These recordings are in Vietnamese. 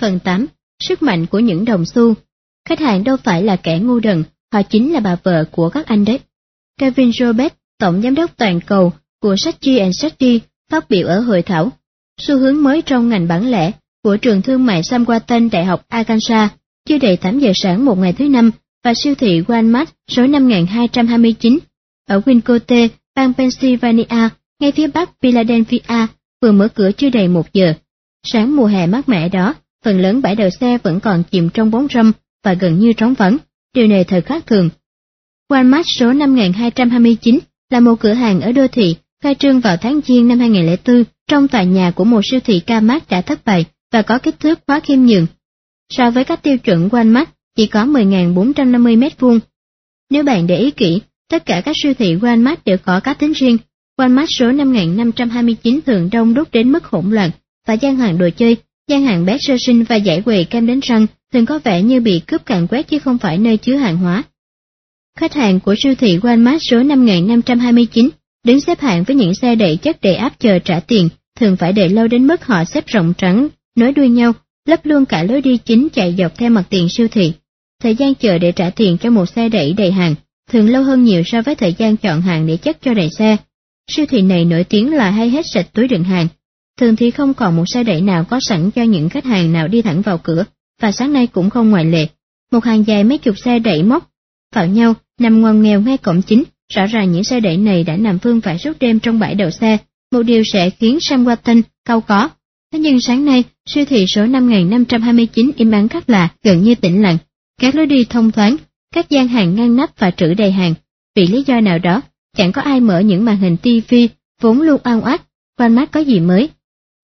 Phần 8. Sức mạnh của những đồng xu Khách hàng đâu phải là kẻ ngu đần, họ chính là bà vợ của các anh đấy. Kevin Robert, tổng giám đốc toàn cầu của Sachi Sachi phát biểu ở hội thảo. Xu hướng mới trong ngành bán lẻ của trường thương mại Sam Walton Đại học Arkansas, chưa đầy 8 giờ sáng một ngày thứ năm, và siêu thị Walmart số 5229 ở Wincote, bang Pennsylvania, ngay phía bắc Philadelphia, vừa mở cửa chưa đầy một giờ. Sáng mùa hè mát mẻ đó, phần lớn bãi đậu xe vẫn còn chìm trong bóng râm và gần như trống vắng, điều này thật khác thường. Walmart số 5229 là một cửa hàng ở đô thị, khai trương vào tháng Giêng năm 2004 trong tòa nhà của một siêu thị Kmart đã thất bại và có kích thước quá khiêm nhường. So với các tiêu chuẩn Walmart chỉ có 10.450 mét vuông. Nếu bạn để ý kỹ, tất cả các siêu thị Walmart đều có cá tính riêng. Walmart số 5529 thường đông đúc đến mức hỗn loạn, và gian hàng đồ chơi, gian hàng bé sơ sinh và giải quầy kem đánh răng thường có vẻ như bị cướp càn quét chứ không phải nơi chứa hàng hóa. Khách hàng của siêu thị Walmart số 5529 đứng xếp hàng với những xe đẩy chất đầy áp chờ trả tiền, thường phải đợi lâu đến mức họ xếp rộng trắng, nối đuôi nhau, lấp luôn cả lối đi chính chạy dọc theo mặt tiền siêu thị. Thời gian chờ để trả tiền cho một xe đẩy đầy hàng thường lâu hơn nhiều so với thời gian chọn hàng để chất cho đầy xe. Siêu thị này nổi tiếng là hay hết sạch túi đựng hàng. Thường thì không còn một xe đẩy nào có sẵn cho những khách hàng nào đi thẳng vào cửa, và sáng nay cũng không ngoại lệ. Một hàng dài mấy chục xe đẩy móc vào nhau, nằm ngoằn nghèo ngay cổng chính, rõ ràng những xe đẩy này đã nằm phương phải suốt đêm trong bãi đậu xe, một điều sẽ khiến Sam Watson cau có. Thế nhưng sáng nay, siêu thị số 5529 im ắng khắc lạ, gần như tĩnh lặng, các lối đi thông thoáng, các gian hàng ngăn nắp và trữ đầy hàng. Vì lý do nào đó, chẳng có ai mở những màn hình TV vốn luôn oan oát, mắt có gì mới.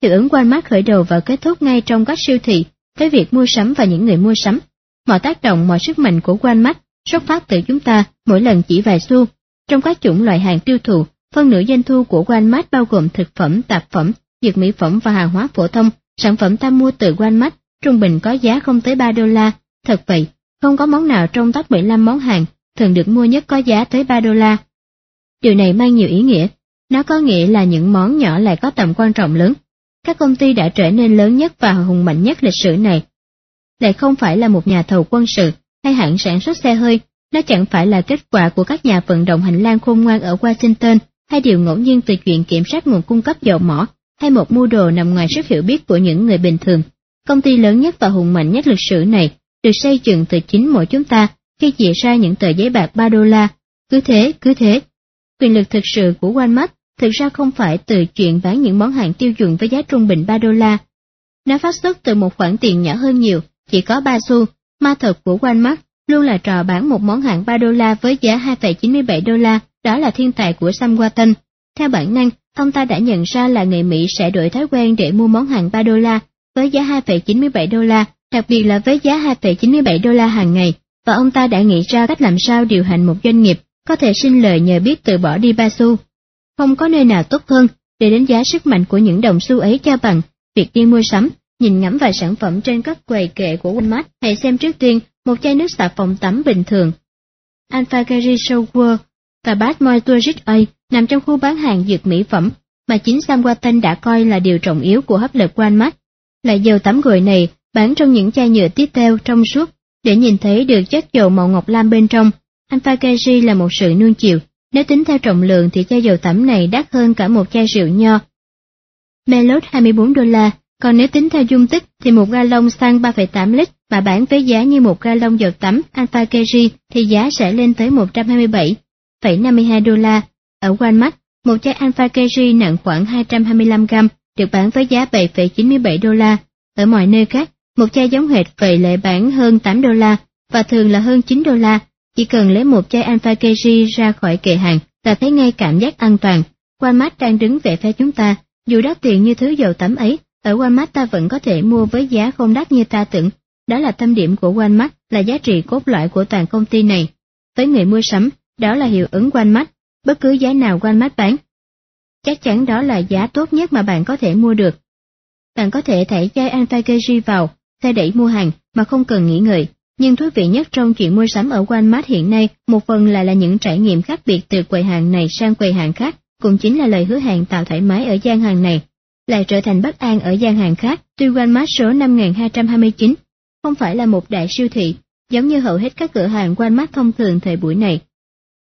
Hiệu ứng Walmart khởi đầu và kết thúc ngay trong các siêu thị, với việc mua sắm và những người mua sắm. Mọi tác động, mọi sức mạnh của Walmart xuất phát từ chúng ta mỗi lần chỉ vài xu. Trong các chủng loại hàng tiêu thụ, phân nửa doanh thu của Walmart bao gồm thực phẩm, tạp phẩm, dược mỹ phẩm và hàng hóa phổ thông. Sản phẩm ta mua từ Walmart trung bình có giá không tới 3 đô la. Thật vậy, không có món nào trong top 15 món hàng thường được mua nhất có giá tới 3 đô la. Điều này mang nhiều ý nghĩa. Nó có nghĩa là những món nhỏ lại có tầm quan trọng lớn. Các công ty đã trở nên lớn nhất và hùng mạnh nhất lịch sử này. Lại không phải là một nhà thầu quân sự hay hãng sản xuất xe hơi, nó chẳng phải là kết quả của các nhà vận động hành lang khôn ngoan ở Washington hay điều ngẫu nhiên từ chuyện kiểm soát nguồn cung cấp dầu mỏ hay một mưu đồ nằm ngoài sức hiểu biết của những người bình thường. Công ty lớn nhất và hùng mạnh nhất lịch sử này được xây dựng từ chính mỗi chúng ta khi chia ra những tờ giấy bạc 3 đô la. Cứ thế, cứ thế. Quyền lực thực sự của Walmart thực ra không phải từ chuyện bán những món hàng tiêu dùng với giá trung bình 3 đô la. Nó phát xuất từ một khoản tiền nhỏ hơn nhiều, chỉ có 3 xu. Ma thuật của Walmart luôn là trò bán một món hàng 3 đô la với giá 2,97 đô la, đó là thiên tài của Sam Walton. Theo bản năng, ông ta đã nhận ra là người Mỹ sẽ đổi thói quen để mua món hàng 3 đô la với giá 2,97 đô la đặc biệt là với giá 2,97 đô la hàng ngày, và ông ta đã nghĩ ra cách làm sao điều hành một doanh nghiệp có thể sinh lời nhờ biết từ bỏ đi ba xu. Không có nơi nào tốt hơn để đánh giá sức mạnh của những đồng xu ấy cho bằng việc đi mua sắm, nhìn ngắm vài sản phẩm trên các quầy kệ của Walmart. Hãy xem trước tiên một chai nước xà phòng tắm bình thường. Alphagary Shower và Bath Moisturizer A nằm trong khu bán hàng dược mỹ phẩm mà chính Sam Walton đã coi là điều trọng yếu của hấp lực Walmart. Loại dầu tắm gội này bán trong những chai nhựa tiếp theo trong suốt, để nhìn thấy được chất dầu màu ngọc lam bên trong. Alpha Kg là một sự nuông chiều, nếu tính theo trọng lượng thì chai dầu tẩm này đắt hơn cả một chai rượu nho. Melot 24 đô la, còn nếu tính theo dung tích thì một ga lông xăng 3,8 lít mà bán với giá như một ga lông dầu tắm Alpha Kerry thì giá sẽ lên tới 127,52 đô la. Ở Walmart, một chai Alpha Kerry nặng khoảng 225 gram được bán với giá 7,97 đô la. Ở mọi nơi khác, một chai giống hệt vậy lại bán hơn 8 đô la, và thường là hơn 9 đô la. Chỉ cần lấy một chai Alpha Kg ra khỏi kệ hàng ta thấy ngay cảm giác an toàn. Walmart đang đứng về phe chúng ta, dù đắt tiền như thứ dầu tắm ấy, ở Walmart ta vẫn có thể mua với giá không đắt như ta tưởng. Đó là tâm điểm của Walmart, là giá trị cốt lõi của toàn công ty này. Với người mua sắm, đó là hiệu ứng Walmart, bất cứ giá nào Walmart bán. Chắc chắn đó là giá tốt nhất mà bạn có thể mua được. Bạn có thể thảy chai Alpha Kg vào, xe đẩy mua hàng mà không cần nghĩ ngợi. Nhưng thú vị nhất trong chuyện mua sắm ở Walmart hiện nay, một phần là là những trải nghiệm khác biệt từ quầy hàng này sang quầy hàng khác, cũng chính là lời hứa hẹn tạo thoải mái ở gian hàng này. lại trở thành bất an ở gian hàng khác. Tuy Walmart số 5229 không phải là một đại siêu thị, giống như hầu hết các cửa hàng Walmart thông thường thời buổi này.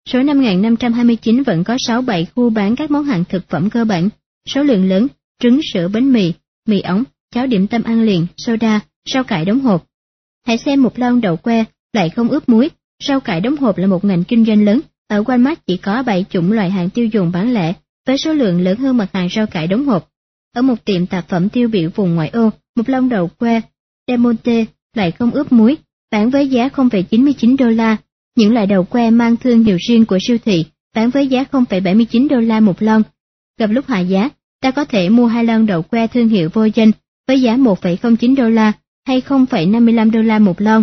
Số 5529 vẫn có 6-7 khu bán các món hàng thực phẩm cơ bản, số lượng lớn, trứng, sữa, bánh mì, mì ống, cháo điểm tâm ăn liền, soda, rau cải đóng hộp. Hãy xem một lon đậu que, lại không ướp muối, rau cải đóng hộp là một ngành kinh doanh lớn, ở Walmart chỉ có 7 chủng loại hàng tiêu dùng bán lẻ, với số lượng lớn hơn mặt hàng rau cải đóng hộp. Ở một tiệm tạp phẩm tiêu biểu vùng ngoại ô, một lon đậu que, Demonte lại không ướp muối, bán với giá 0,99 đô la. Những loại đậu que mang thương hiệu riêng của siêu thị, bán với giá 0,79 đô la một lon. Gặp lúc hạ giá, ta có thể mua hai lon đậu que thương hiệu vô danh với giá 1,09 đô la hay 0,55 đô la một lon.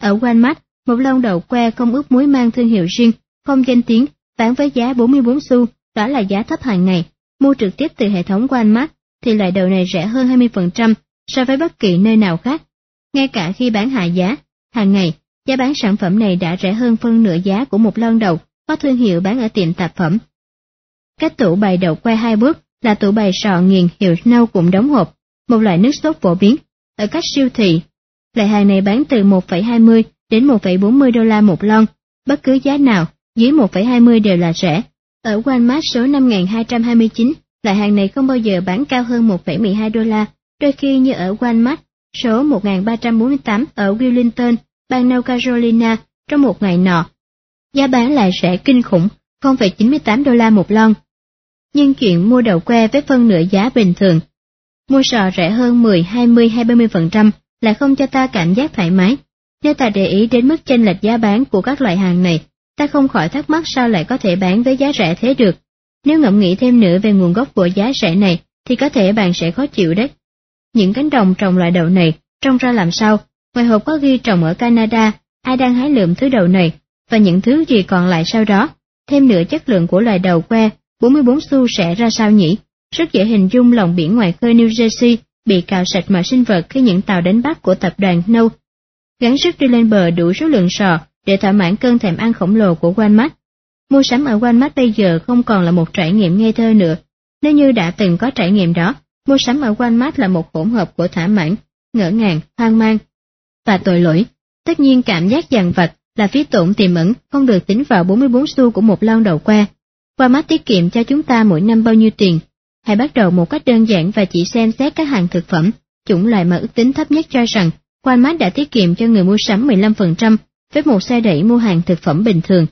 Ở Walmart, một lon đậu que không ướp muối mang thương hiệu riêng, không danh tiếng, bán với giá 44 xu, đó là giá thấp hàng ngày. Mua trực tiếp từ hệ thống Walmart thì loại đậu này rẻ hơn 20% so với bất kỳ nơi nào khác. Ngay cả khi bán hạ giá, hàng ngày, giá bán sản phẩm này đã rẻ hơn phân nửa giá của một lon đậu có thương hiệu bán ở tiệm tạp phẩm. Cách tủ bày đậu que hai bước là tủ bày sò nghiền hiệu nâu cũng đóng hộp, một loại nước sốt phổ biến ở các siêu thị. Loại hàng này bán từ 1,20 đến 1,40 đô la một lon, bất cứ giá nào dưới 1,20 đều là rẻ. Ở Walmart số 5229, loại hàng này không bao giờ bán cao hơn 1,12 đô la, đôi khi như ở Walmart số 1348 ở Wilmington, bang North Carolina trong một ngày nọ. Giá bán lại rẻ kinh khủng, 0,98 đô la một lon. Nhưng chuyện mua đậu que với phân nửa giá bình thường, mua sò rẻ hơn 10, 20 hay 30% là không cho ta cảm giác thoải mái. Nếu ta để ý đến mức chênh lệch giá bán của các loại hàng này, ta không khỏi thắc mắc sao lại có thể bán với giá rẻ thế được. Nếu ngẫm nghĩ thêm nữa về nguồn gốc của giá rẻ này, thì có thể bạn sẽ khó chịu đấy. Những cánh đồng trồng loại đậu này, trông ra làm sao, ngoài hộp có ghi trồng ở Canada, ai đang hái lượm thứ đậu này, và những thứ gì còn lại sau đó. Thêm nữa chất lượng của loài đậu que, 44 xu sẽ ra sao nhỉ? Rất dễ hình dung lòng biển ngoài khơi New Jersey bị cào sạch mọi sinh vật khi những tàu đánh bắt của tập đoàn Nâu gắn sức đi lên bờ đủ số lượng sò để thỏa mãn cơn thèm ăn khổng lồ của Walmart. Mua sắm ở Walmart bây giờ không còn là một trải nghiệm ngây thơ nữa. Nếu như đã từng có trải nghiệm đó, mua sắm ở Walmart là một hỗn hợp của thỏa mãn, ngỡ ngàng, hoang mang và tội lỗi. Tất nhiên cảm giác dằn vặt là phí tổn tiềm ẩn không được tính vào 44 xu của một lon đầu qua. Walmart tiết kiệm cho chúng ta mỗi năm bao nhiêu tiền? Hãy bắt đầu một cách đơn giản và chỉ xem xét các hàng thực phẩm, chủng loại mà ước tính thấp nhất cho rằng Walmart đã tiết kiệm cho người mua sắm 15% với một xe đẩy mua hàng thực phẩm bình thường.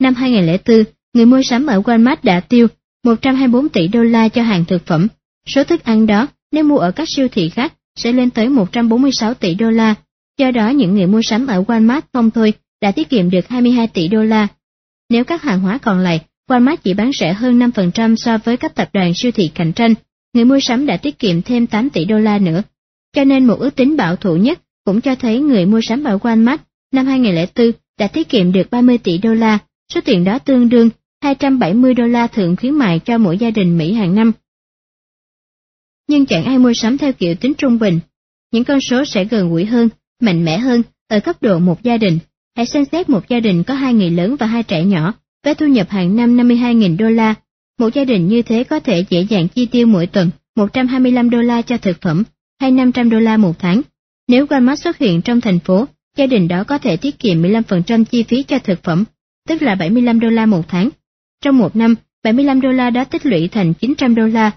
Năm 2004, người mua sắm ở Walmart đã tiêu 124 tỷ đô la cho hàng thực phẩm. Số thức ăn đó, nếu mua ở các siêu thị khác, sẽ lên tới 146 tỷ đô la. Do đó những người mua sắm ở Walmart không thôi đã tiết kiệm được 22 tỷ đô la. Nếu các hàng hóa còn lại, Walmart chỉ bán rẻ hơn 5% so với các tập đoàn siêu thị cạnh tranh, người mua sắm đã tiết kiệm thêm 8 tỷ đô la nữa. Cho nên một ước tính bảo thủ nhất cũng cho thấy người mua sắm ở Walmart năm 2004 đã tiết kiệm được 30 tỷ đô la, số tiền đó tương đương 270 đô la thượng khuyến mại cho mỗi gia đình Mỹ hàng năm. Nhưng chẳng ai mua sắm theo kiểu tính trung bình. Những con số sẽ gần gũi hơn, mạnh mẽ hơn ở cấp độ một gia đình. Hãy xem xét một gia đình có hai người lớn và hai trẻ nhỏ, với thu nhập hàng năm 52.000 đô la. Một gia đình như thế có thể dễ dàng chi tiêu mỗi tuần 125 đô la cho thực phẩm, hay 500 đô la một tháng. Nếu Walmart xuất hiện trong thành phố, gia đình đó có thể tiết kiệm 15% chi phí cho thực phẩm, tức là 75 đô la một tháng. Trong một năm, 75 đô la đó tích lũy thành 900 đô la,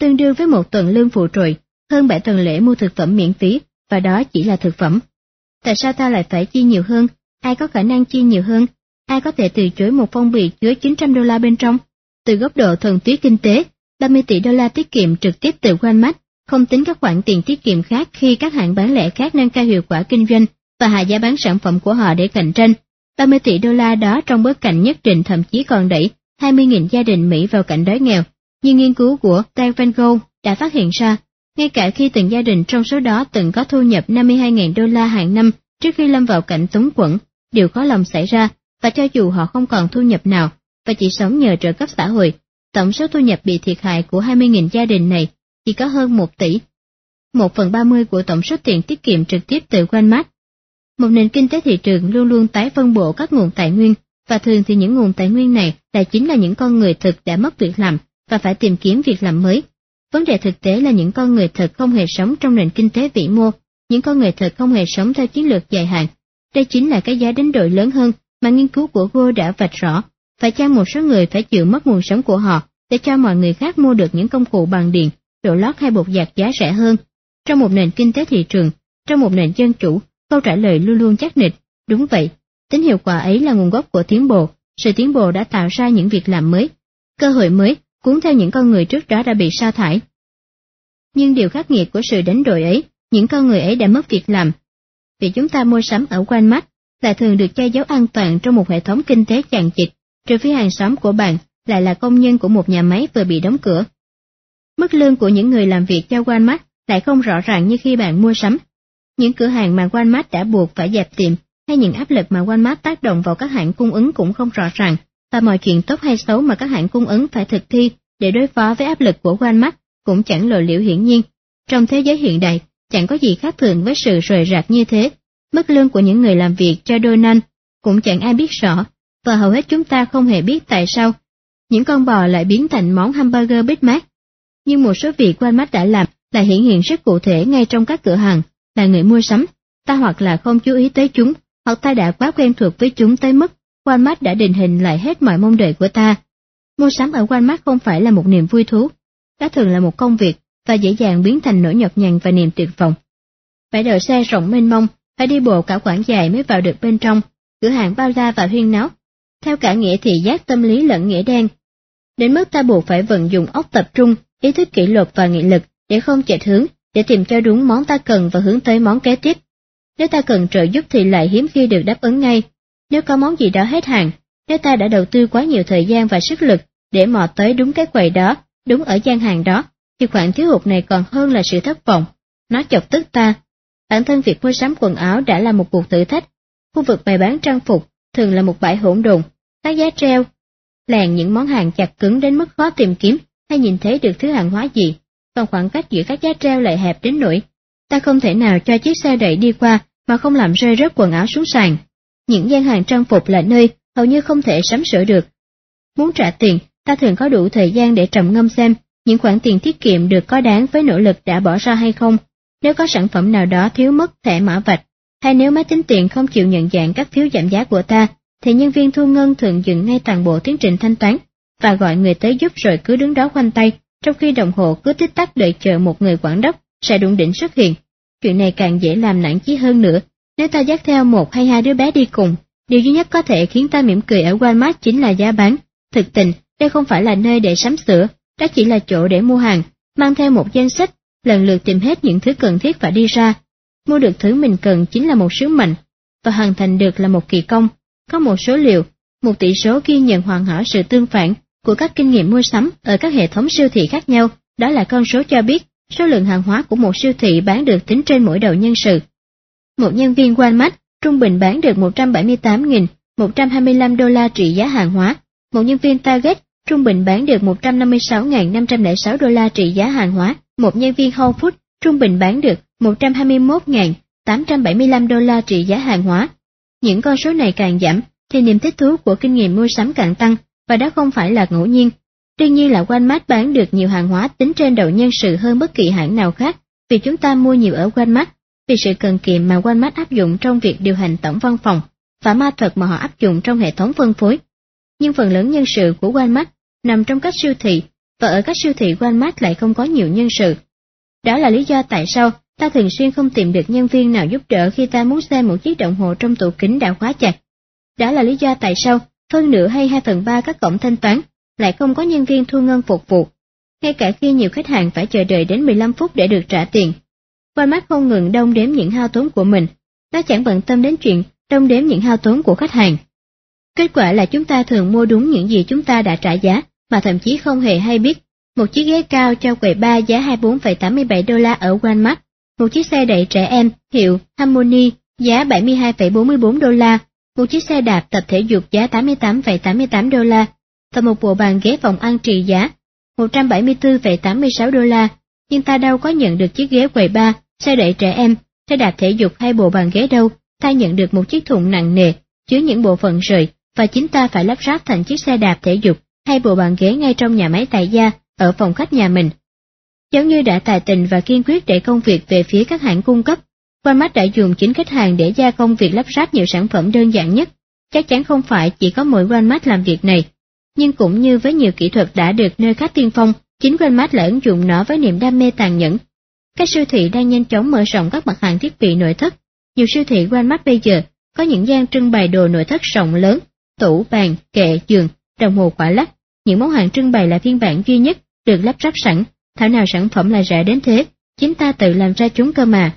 tương đương với một tuần lương phụ trội, hơn 7 tuần lễ mua thực phẩm miễn phí, và đó chỉ là thực phẩm. Tại sao ta lại phải chi nhiều hơn? Ai có khả năng chi nhiều hơn? Ai có thể từ chối một phong bì chứa 900 đô la bên trong? Từ góc độ thuần túy kinh tế, 30 tỷ đô la tiết kiệm trực tiếp từ Walmart không tính các khoản tiền tiết kiệm khác khi các hãng bán lẻ khác nâng cao hiệu quả kinh doanh và hạ giá bán sản phẩm của họ để cạnh tranh. 30 tỷ đô la đó trong bối cảnh nhất định thậm chí còn đẩy 20.000 gia đình Mỹ vào cảnh đói nghèo. Như nghiên cứu của Dan Van Gogh đã phát hiện ra, ngay cả khi từng gia đình trong số đó từng có thu nhập 52.000 đô la hàng năm trước khi lâm vào cảnh túng quẫn, điều khó lòng xảy ra, và cho dù họ không còn thu nhập nào và chỉ sống nhờ trợ cấp xã hội, tổng số thu nhập bị thiệt hại của 20.000 gia đình này chỉ có hơn 1 tỷ. Một phần 30 của tổng số tiền tiết kiệm trực tiếp từ Walmart. Một nền kinh tế thị trường luôn luôn tái phân bổ các nguồn tài nguyên, và thường thì những nguồn tài nguyên này lại chính là những con người thực đã mất việc làm và phải tìm kiếm việc làm mới. Vấn đề thực tế là những con người thật không hề sống trong nền kinh tế vĩ mô, những con người thật không hề sống theo chiến lược dài hạn. Đây chính là cái giá đánh đổi lớn hơn mà nghiên cứu của cô đã vạch rõ. Phải chăng một số người phải chịu mất nguồn sống của họ để cho mọi người khác mua được những công cụ bằng điện, đồ lót hay bột giặt giá rẻ hơn? Trong một nền kinh tế thị trường, trong một nền dân chủ, câu trả lời luôn luôn chắc nịch. Đúng vậy, tính hiệu quả ấy là nguồn gốc của tiến bộ. Sự tiến bộ đã tạo ra những việc làm mới, cơ hội mới, cuốn theo những con người trước đó đã bị sa thải. Nhưng điều khắc nghiệt của sự đánh đổi ấy, những con người ấy đã mất việc làm. Vì chúng ta mua sắm ở quanh mắt, lại thường được che giấu an toàn trong một hệ thống kinh tế chằng chịt, trừ phía hàng xóm của bạn lại là công nhân của một nhà máy vừa bị đóng cửa. Mức lương của những người làm việc cho Walmart lại không rõ ràng như khi bạn mua sắm. Những cửa hàng mà Walmart đã buộc phải dẹp tiệm hay những áp lực mà Walmart tác động vào các hãng cung ứng cũng không rõ ràng, và mọi chuyện tốt hay xấu mà các hãng cung ứng phải thực thi để đối phó với áp lực của Walmart cũng chẳng lộ liễu hiển nhiên. Trong thế giới hiện đại, chẳng có gì khác thường với sự rời rạc như thế. Mức lương của những người làm việc cho Donald cũng chẳng ai biết rõ, và hầu hết chúng ta không hề biết tại sao những con bò lại biến thành món hamburger Big Mac. Nhưng một số việc Walmart đã làm là hiển hiện rất cụ thể ngay trong các cửa hàng, là người mua sắm, ta hoặc là không chú ý tới chúng, hoặc ta đã quá quen thuộc với chúng tới mức Walmart đã định hình lại hết mọi mong đợi của ta. Mua sắm ở Walmart không phải là một niềm vui thú, đó thường là một công việc và dễ dàng biến thành nỗi nhọc nhằn và niềm tuyệt vọng. Phải đợi xe rộng mênh mông, phải đi bộ cả quãng dài mới vào được bên trong, cửa hàng bao la và huyên náo, theo cả nghĩa thị giác tâm lý lẫn nghĩa đen. Đến mức ta buộc phải vận dụng óc tập trung, ý thức kỷ luật và nghị lực để không chệch hướng, để tìm cho đúng món ta cần và hướng tới món kế tiếp. Nếu ta cần trợ giúp thì lại hiếm khi được đáp ứng ngay. Nếu có món gì đó hết hàng, nếu ta đã đầu tư quá nhiều thời gian và sức lực để mò tới đúng cái quầy đó, đúng ở gian hàng đó, thì khoản thiếu hụt này còn hơn là sự thất vọng. Nó chọc tức ta. Bản thân việc mua sắm quần áo đã là một cuộc thử thách. Khu vực bày bán trang phục thường là một bãi hỗn độn, các giá treo, làng những món hàng chặt cứng đến mức khó tìm kiếm hay nhìn thấy được thứ hàng hóa gì, còn khoảng cách giữa các giá treo lại hẹp đến nỗi ta không thể nào cho chiếc xe đẩy đi qua mà không làm rơi rớt quần áo xuống sàn. Những gian hàng trang phục là nơi hầu như không thể sắm sửa được. Muốn trả tiền, ta thường có đủ thời gian để trầm ngâm xem những khoản tiền tiết kiệm được có đáng với nỗ lực đã bỏ ra hay không. Nếu có sản phẩm nào đó thiếu mất thẻ mã vạch, hay nếu máy tính tiền không chịu nhận dạng các phiếu giảm giá của ta, thì nhân viên thu ngân thường dừng ngay toàn bộ tiến trình thanh toán và gọi người tới giúp rồi cứ đứng đó khoanh tay, trong khi đồng hồ cứ tích tắc đợi chờ một người quản đốc sẽ đụng đỉnh xuất hiện. Chuyện này càng dễ làm nản chí hơn nữa, nếu ta dắt theo một hay hai đứa bé đi cùng, điều duy nhất có thể khiến ta mỉm cười ở Walmart chính là giá bán. Thực tình, đây không phải là nơi để sắm sửa, đó chỉ là chỗ để mua hàng, mang theo một danh sách, lần lượt tìm hết những thứ cần thiết và đi ra. Mua được thứ mình cần chính là một sứ mệnh, và hoàn thành được là một kỳ công. Có một số liệu, một tỷ số ghi nhận hoàn hảo sự tương phản của các kinh nghiệm mua sắm ở các hệ thống siêu thị khác nhau, đó là con số cho biết số lượng hàng hóa của một siêu thị bán được tính trên mỗi đầu nhân sự. Một nhân viên Walmart trung bình bán được 178.125 đô la trị giá hàng hóa, một nhân viên Target trung bình bán được 156.506 đô la trị giá hàng hóa, một nhân viên Whole Foods trung bình bán được 121.875 đô la trị giá hàng hóa. Những con số này càng giảm, thì niềm thích thú của kinh nghiệm mua sắm càng tăng, và đó không phải là ngẫu nhiên. Đương nhiên là Walmart bán được nhiều hàng hóa tính trên đầu nhân sự hơn bất kỳ hãng nào khác, vì chúng ta mua nhiều ở Walmart, vì sự cần kiệm mà Walmart áp dụng trong việc điều hành tổng văn phòng, và ma thuật mà họ áp dụng trong hệ thống phân phối. Nhưng phần lớn nhân sự của Walmart nằm trong các siêu thị, và ở các siêu thị Walmart lại không có nhiều nhân sự. Đó là lý do tại sao ta thường xuyên không tìm được nhân viên nào giúp đỡ khi ta muốn xem một chiếc đồng hồ trong tủ kính đã khóa chặt. Đó là lý do tại sao phân nửa hay hai phần ba các cổng thanh toán lại không có nhân viên thu ngân phục vụ, ngay cả khi nhiều khách hàng phải chờ đợi đến 15 phút để được trả tiền. Walmart không ngừng đông đếm những hao tốn của mình, nó chẳng bận tâm đến chuyện đông đếm những hao tốn của khách hàng. Kết quả là chúng ta thường mua đúng những gì chúng ta đã trả giá, mà thậm chí không hề hay biết. Một chiếc ghế cao cho quầy ba giá 24,87 đô la ở Walmart, một chiếc xe đẩy trẻ em hiệu Harmony giá 72,44 đô la, một chiếc xe đạp tập thể dục giá 88,88 đô la, và một bộ bàn ghế phòng ăn trị giá 174,86 đô la. Nhưng ta đâu có nhận được chiếc ghế quầy ba, xe đẩy trẻ em, xe đạp thể dục hay bộ bàn ghế đâu, ta nhận được một chiếc thùng nặng nề, chứa những bộ phận rời, và chính ta phải lắp ráp thành chiếc xe đạp thể dục hai bộ bàn ghế ngay trong nhà máy tại gia, ở phòng khách nhà mình. Giống như đã tài tình và kiên quyết để công việc về phía các hãng cung cấp, Walmart đã dùng chính khách hàng để gia công việc lắp ráp nhiều sản phẩm đơn giản nhất. Chắc chắn không phải chỉ có mỗi Walmart làm việc này, nhưng cũng như với nhiều kỹ thuật đã được nơi khác tiên phong, chính Walmart lại ứng dụng nó với niềm đam mê tàn nhẫn. Các siêu thị đang nhanh chóng mở rộng các mặt hàng thiết bị nội thất. Nhiều siêu thị Walmart bây giờ có những gian trưng bày đồ nội thất rộng lớn, tủ, bàn, kệ, giường, đồng hồ quả lắc. Những món hàng trưng bày là phiên bản duy nhất, được lắp ráp sẵn, thảo nào sản phẩm là rẻ đến thế, chính ta tự làm ra chúng cơ mà.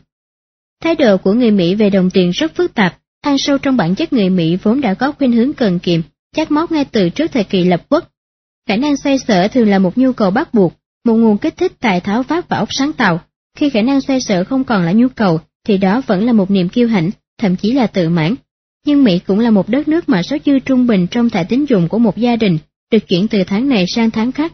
Thái độ của người Mỹ về đồng tiền rất phức tạp, ăn sâu trong bản chất người Mỹ vốn đã có khuynh hướng cần kiệm, chắc móc ngay từ trước thời kỳ lập quốc. Khả năng xoay sở thường là một nhu cầu bắt buộc, một nguồn kích thích tài tháo vát và óc sáng tạo. Khi khả năng xoay sở không còn là nhu cầu, thì đó vẫn là một niềm kiêu hãnh, thậm chí là tự mãn. Nhưng Mỹ cũng là một đất nước mà số dư trung bình trong thẻ tín dụng của một gia đình được chuyển từ tháng này sang tháng khác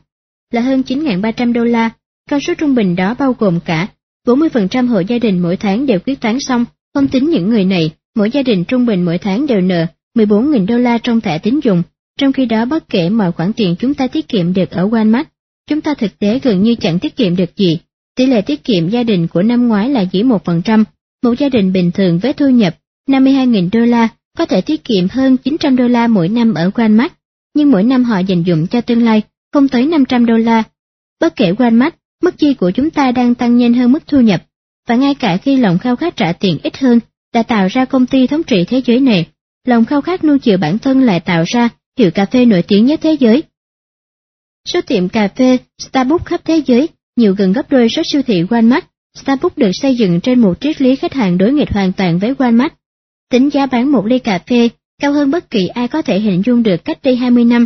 là hơn 9.300 đô la. Con số trung bình đó bao gồm cả 40% hộ gia đình mỗi tháng đều quyết toán xong, không tính những người này, mỗi gia đình trung bình mỗi tháng đều nợ 14.000 đô la trong thẻ tín dụng, trong khi đó bất kể mọi khoản tiền chúng ta tiết kiệm được ở Walmart, chúng ta thực tế gần như chẳng tiết kiệm được gì. Tỷ lệ tiết kiệm gia đình của năm ngoái là chỉ 1%, một gia đình bình thường với thu nhập 52.000 đô la có thể tiết kiệm hơn 900 đô la mỗi năm ở Walmart, nhưng mỗi năm họ dành dụng cho tương lai không tới 500 đô la. Bất kể Walmart, mức chi của chúng ta đang tăng nhanh hơn mức thu nhập, và ngay cả khi lòng khao khát trả tiền ít hơn đã tạo ra công ty thống trị thế giới này, lòng khao khát nuôi chiều bản thân lại tạo ra hiệu cà phê nổi tiếng nhất thế giới. Số tiệm cà phê Starbucks khắp thế giới nhiều gần gấp đôi số siêu thị Walmart. Starbucks được xây dựng trên một triết lý khách hàng đối nghịch hoàn toàn với Walmart. Tính giá bán một ly cà phê cao hơn bất kỳ ai có thể hình dung được cách đây 20 năm.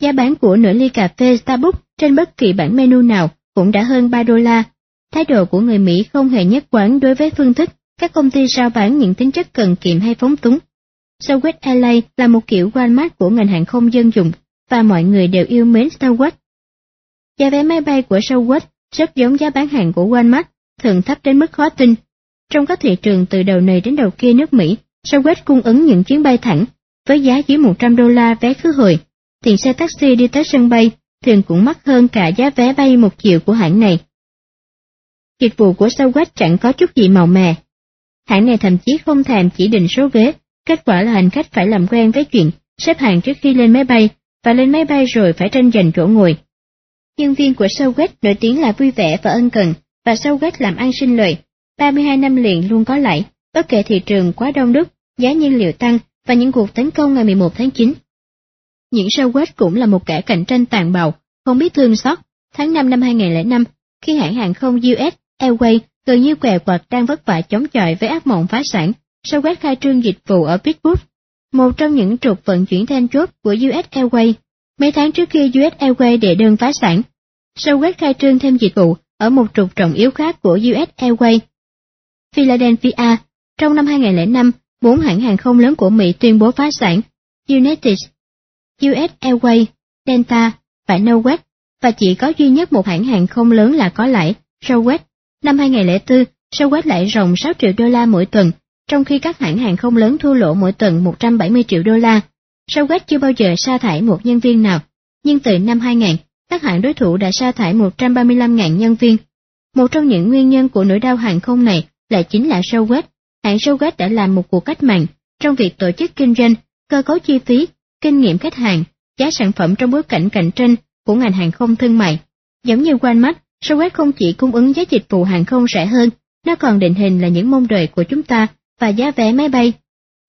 Giá bán của nửa ly cà phê Starbucks trên bất kỳ bản menu nào cũng đã hơn 3 đô la. Thái độ của người Mỹ không hề nhất quán đối với phương thức các công ty rao bán những tính chất cần kiệm hay phóng túng. Southwest Airlines là một kiểu Walmart của ngành hàng không dân dụng, và mọi người đều yêu mến Southwest. Giá vé máy bay của Southwest rất giống giá bán hàng của Walmart, thường thấp đến mức khó tin. Trong các thị trường từ đầu này đến đầu kia nước Mỹ, Southwest cung ứng những chuyến bay thẳng, với giá dưới 100 đô la vé khứ hồi. Tiền xe taxi đi tới sân bay thường cũng mắc hơn cả giá vé bay một chiều của hãng này. Dịch vụ của Southwest chẳng có chút gì màu mè. Hãng này thậm chí không thèm chỉ định số ghế, kết quả là hành khách phải làm quen với chuyện xếp hàng trước khi lên máy bay, và lên máy bay rồi phải tranh giành chỗ ngồi. Nhân viên của Southwest nổi tiếng là vui vẻ và ân cần, và Southwest làm ăn sinh lời, 32 năm liền luôn có lãi, bất kể thị trường quá đông đúc, giá nhiên liệu tăng và những cuộc tấn công ngày 11 tháng 9. Những Southwest cũng là một kẻ cạnh tranh tàn bạo, không biết thương xót. Tháng 5 năm 2005, khi hãng hàng không US Airways gần như què quạt đang vất vả chống chọi với ác mộng phá sản, Southwest khai trương dịch vụ ở Pittsburgh, một trong những trục vận chuyển then chốt của US Airways. Mấy tháng trước khi US Airways đệ đơn phá sản, Southwest khai trương thêm dịch vụ ở một trục trọng yếu khác của US Airways. Philadelphia, trong năm 2005, bốn hãng hàng không lớn của Mỹ tuyên bố phá sản, United, US Airways, Delta và Northwest, và chỉ có duy nhất một hãng hàng không lớn là có lãi, Southwest. Năm 2004, Southwest lại ròng 6 triệu đô la mỗi tuần, trong khi các hãng hàng không lớn thua lỗ mỗi tuần 170 triệu đô la. Southwest chưa bao giờ sa thải một nhân viên nào, nhưng từ năm 2000, các hãng đối thủ đã sa thải 135.000 nhân viên. Một trong những nguyên nhân của nỗi đau hàng không này là chính là Southwest. Hãng Southwest đã làm một cuộc cách mạng trong việc tổ chức kinh doanh, cơ cấu chi phí, kinh nghiệm khách hàng, giá sản phẩm trong bối cảnh cạnh tranh của ngành hàng không thương mại. Giống như Walmart, Southwest không chỉ cung ứng giá dịch vụ hàng không rẻ hơn, nó còn định hình là những mong đợi của chúng ta và giá vé máy bay.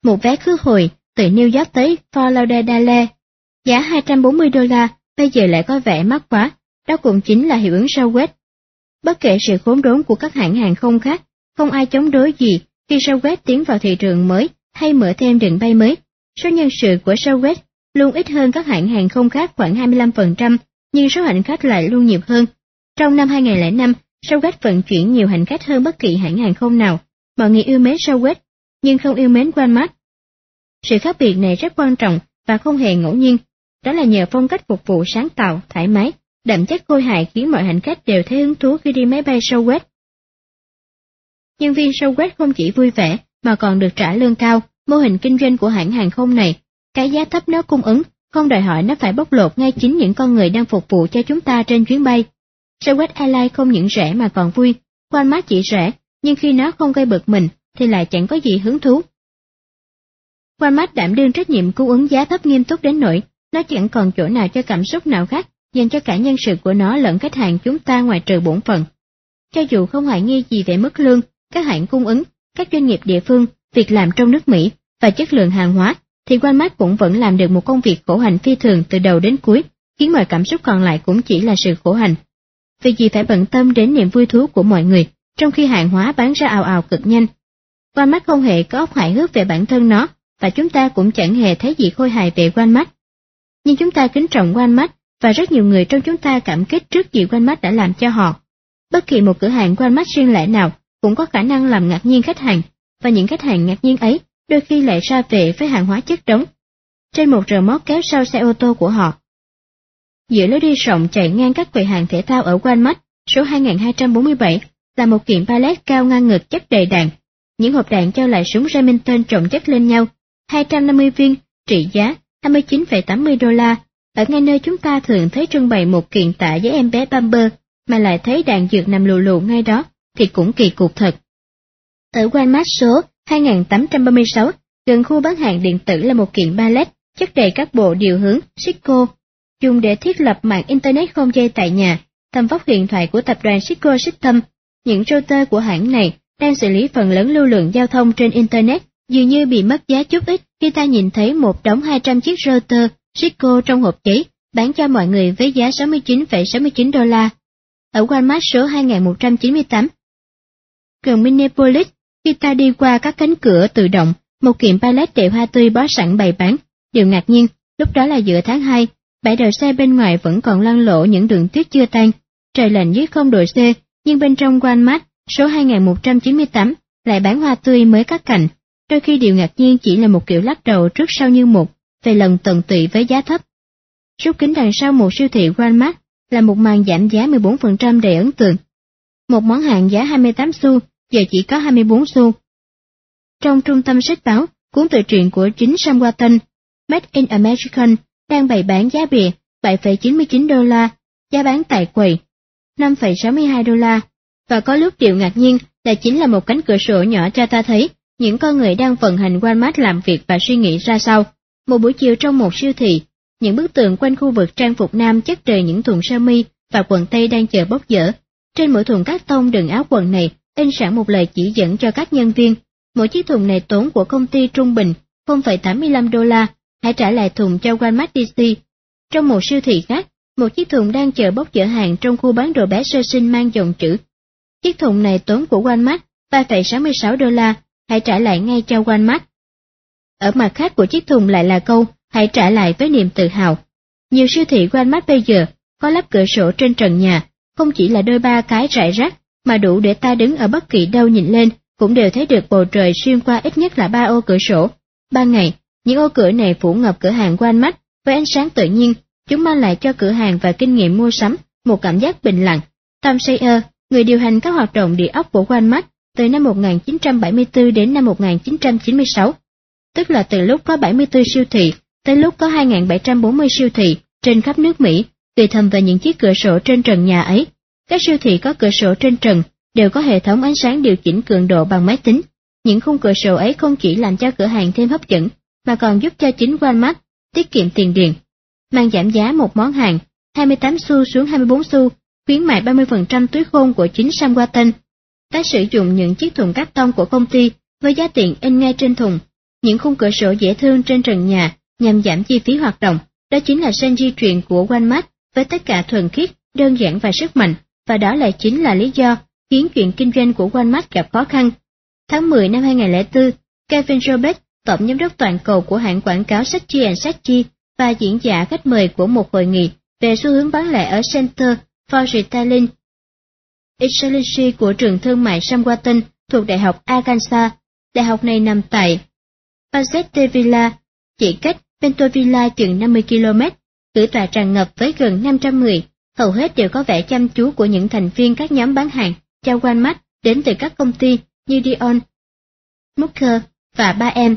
Một vé khứ hồi từ New York tới Fort Lauderdale, giá 240 đô la, bây giờ lại có vẻ mắc quá, đó cũng chính là hiệu ứng Southwest. Bất kể sự khốn đốn của các hãng hàng không khác, không ai chống đối gì khi Southwest tiến vào thị trường mới hay mở thêm đường bay mới. Số nhân sự của Southwest luôn ít hơn các hãng hàng không khác khoảng 25%, nhưng số hành khách lại luôn nhiều hơn. Trong năm 2005, Southwest vận chuyển nhiều hành khách hơn bất kỳ hãng hàng không nào. Mọi người yêu mến Southwest, nhưng không yêu mến Walmart. Sự khác biệt này rất quan trọng và không hề ngẫu nhiên. Đó là nhờ phong cách phục vụ sáng tạo, thoải mái, đậm chất khôi hài khiến mọi hành khách đều thấy hứng thú khi đi máy bay Southwest. Nhân viên Southwest không chỉ vui vẻ mà còn được trả lương cao, mô hình kinh doanh của hãng hàng không này cái giá thấp nó cung ứng, không đòi hỏi nó phải bóc lột ngay chính những con người đang phục vụ cho chúng ta trên chuyến bay. Southwest Airlines không những rẻ mà còn vui, Walmart chỉ rẻ, nhưng khi nó không gây bực mình thì lại chẳng có gì hứng thú. Walmart đảm đương trách nhiệm cung ứng giá thấp nghiêm túc đến nỗi nó chẳng còn chỗ nào cho cảm xúc nào khác dành cho cả nhân sự của nó lẫn khách hàng chúng ta ngoài trừ bổn phận. Cho dù không hoài nghi gì về mức lương, các hãng cung ứng, các doanh nghiệp địa phương, việc làm trong nước Mỹ và chất lượng hàng hóa, thì Walmart cũng vẫn làm được một công việc khổ hành phi thường từ đầu đến cuối, khiến mọi cảm xúc còn lại cũng chỉ là sự khổ hành. Vì gì phải bận tâm đến niềm vui thú của mọi người, trong khi hàng hóa bán ra ào ào cực nhanh. Walmart không hề có óc hại hước về bản thân nó, và chúng ta cũng chẳng hề thấy gì khôi hài về Walmart. Nhưng chúng ta kính trọng Walmart và rất nhiều người trong chúng ta cảm kích trước gì Walmart đã làm cho họ. Bất kỳ một cửa hàng Walmart riêng lẻ nào cũng có khả năng làm ngạc nhiên khách hàng, và những khách hàng ngạc nhiên ấy đôi khi lại ra về với hàng hóa chất đống. Trên một rờ móc kéo sau xe ô tô của họ. Giữa lối đi rộng chạy ngang các quầy hàng thể thao ở Walmart, số 2247, là một kiện pallet cao ngang ngực chất đầy đạn. Những hộp đạn cho lại súng Remington trộn chất lên nhau, 250 viên, trị giá 29,80 đô la. Ở ngay nơi chúng ta thường thấy trưng bày một kiện tạ với em bé Bumper, mà lại thấy đạn dược nằm lù lù ngay đó, thì cũng kỳ cục thật. Ở Walmart số 2836, gần khu bán hàng điện tử là một kiện ballet, chất đầy các bộ điều hướng, Cisco, dùng để thiết lập mạng Internet không dây tại nhà, tầm vóc điện thoại của tập đoàn Cisco System. Những router của hãng này đang xử lý phần lớn lưu lượng giao thông trên Internet, dường như bị mất giá chút ít khi ta nhìn thấy một đống 200 chiếc router Cisco trong hộp giấy bán cho mọi người với giá 69,69 đô la. Ở Walmart số 2198, gần Minneapolis, khi ta đi qua các cánh cửa tự động, một kiện pallet đầy hoa tươi bó sẵn bày bán. Điều ngạc nhiên, lúc đó là giữa tháng 2, bãi đậu xe bên ngoài vẫn còn lăn lộ những đường tuyết chưa tan. Trời lạnh dưới không độ C, nhưng bên trong Walmart số 2198 lại bán hoa tươi mới cắt cành. Đôi khi điều ngạc nhiên chỉ là một kiểu lắc đầu trước sau như một, về lần tận tụy với giá thấp. Rút kính đằng sau một siêu thị Walmart là một màn giảm giá 14% đầy ấn tượng. Một món hàng giá 28 xu giờ chỉ có 24 xu. Trong trung tâm sách báo, cuốn tự truyện của chính Sam Walton, Made in American, đang bày bán giá bìa 7,99 đô la, giá bán tại quầy 5,62 đô la. Và có lúc điều ngạc nhiên là chính là một cánh cửa sổ nhỏ cho ta thấy những con người đang vận hành Walmart làm việc và suy nghĩ ra sao. Một buổi chiều trong một siêu thị, những bức tường quanh khu vực trang phục nam chất trời những thùng sơ mi và quần tây đang chờ bốc dỡ. Trên mỗi thùng cát tông đường áo quần này in sẵn một lời chỉ dẫn cho các nhân viên. Mỗi chiếc thùng này tốn của công ty trung bình 0,85 đô la, hãy trả lại thùng cho Walmart DC. Trong một siêu thị khác, một chiếc thùng đang chờ bốc chở hàng trong khu bán đồ bé sơ sinh mang dòng chữ. Chiếc thùng này tốn của Walmart 3,66 đô la, hãy trả lại ngay cho Walmart. Ở mặt khác của chiếc thùng lại là câu, hãy trả lại với niềm tự hào. Nhiều siêu thị Walmart bây giờ có lắp cửa sổ trên trần nhà, không chỉ là đôi ba cái rải rác, mà đủ để ta đứng ở bất kỳ đâu nhìn lên, cũng đều thấy được bầu trời xuyên qua ít nhất là ba ô cửa sổ. Ban ngày, những ô cửa này phủ ngập cửa hàng Walmart với ánh sáng tự nhiên, chúng mang lại cho cửa hàng và kinh nghiệm mua sắm một cảm giác bình lặng. Tom Sayer, người điều hành các hoạt động địa ốc của Walmart từ năm 1974 đến năm 1996, tức là từ lúc có 74 siêu thị tới lúc có 2.740 siêu thị trên khắp nước Mỹ, tùy thầm về những chiếc cửa sổ trên trần nhà ấy. Các siêu thị có cửa sổ trên trần đều có hệ thống ánh sáng điều chỉnh cường độ bằng máy tính. Những khung cửa sổ ấy không chỉ làm cho cửa hàng thêm hấp dẫn, mà còn giúp cho chính Walmart tiết kiệm tiền điện. Mang giảm giá một món hàng, 28 xu xuống 24 xu, khuyến mại 30% túi khôn của chính Sam Watson. Đã sử dụng những chiếc thùng cắt tông của công ty với giá tiền in ngay trên thùng. Những khung cửa sổ dễ thương trên trần nhà nhằm giảm chi phí hoạt động, đó chính là sen di truyền của Walmart với tất cả thuần khiết, đơn giản và sức mạnh, và đó lại chính là lý do khiến chuyện kinh doanh của Walmart gặp khó khăn. Tháng 10 năm 2004, Kevin Robert, tổng giám đốc toàn cầu của hãng quảng cáo Saatchi Saatchi và diễn giả khách mời của một hội nghị về xu hướng bán lẻ ở Center for Retailing Excellency của trường thương mại Sam Walton thuộc Đại học Arkansas. Đại học này nằm tại Pazette Villa, chỉ cách Pentovilla chừng 50 km, cử tòa tràn ngập với gần 500 người, hầu hết đều có vẻ chăm chú của những thành viên các nhóm bán hàng cho mắt đến từ các công ty như Dion, Mooker và 3M.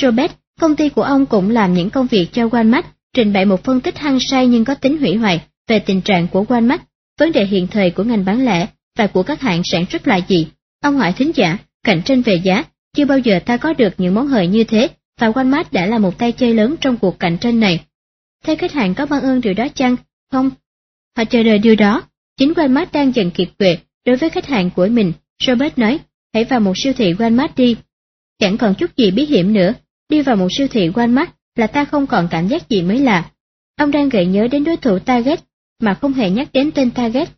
Robert, công ty của ông cũng làm những công việc cho Walmart, trình bày một phân tích hăng say nhưng có tính hủy hoại về tình trạng của Walmart vấn đề hiện thời của ngành bán lẻ và của các hãng sản xuất là gì? Ông hỏi thính giả, cạnh tranh về giá, chưa bao giờ ta có được những món hời như thế, và Walmart đã là một tay chơi lớn trong cuộc cạnh tranh này. Theo khách hàng có ban ơn điều đó chăng? Không. Họ chờ đợi điều đó. Chính Walmart đang dần kiệt quệ đối với khách hàng của mình. Robert nói, hãy vào một siêu thị Walmart đi. Chẳng còn chút gì bí hiểm nữa, đi vào một siêu thị Walmart là ta không còn cảm giác gì mới lạ. Ông đang gợi nhớ đến đối thủ Target mà không hề nhắc đến tên Target.